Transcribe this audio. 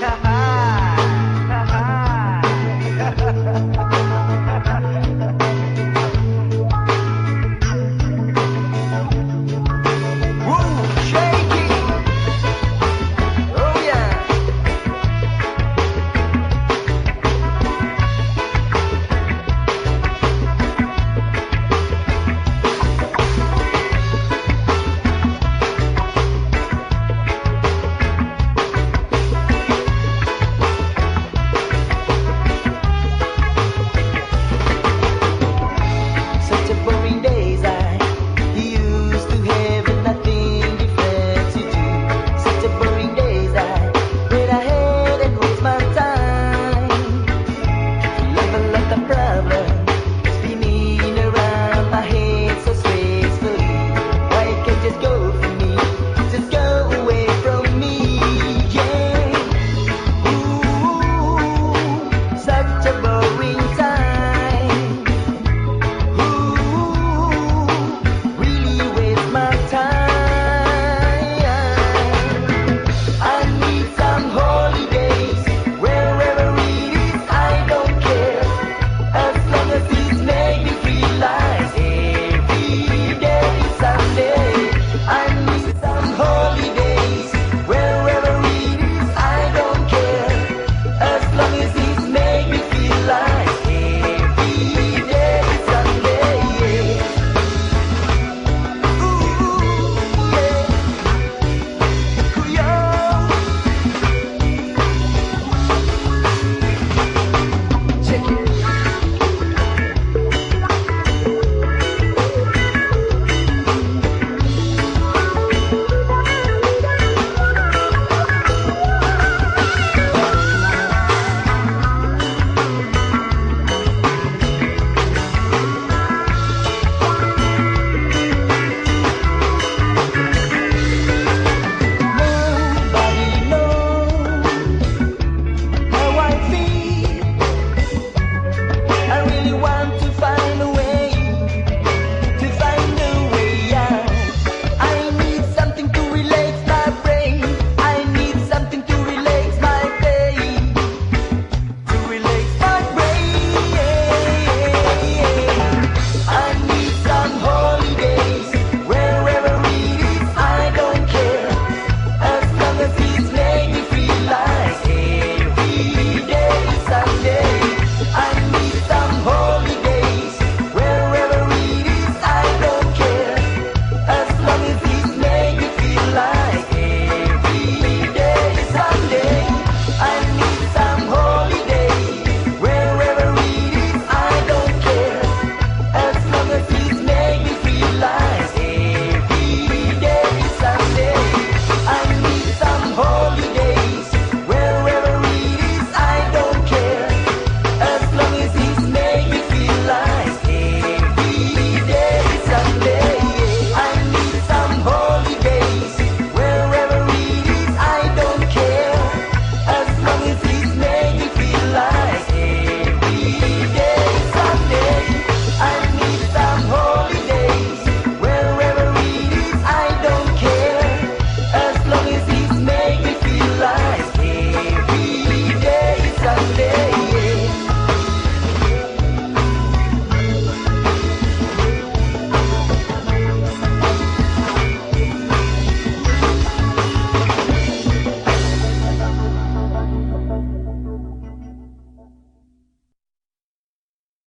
Ha ha!